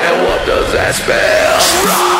And what does that spell?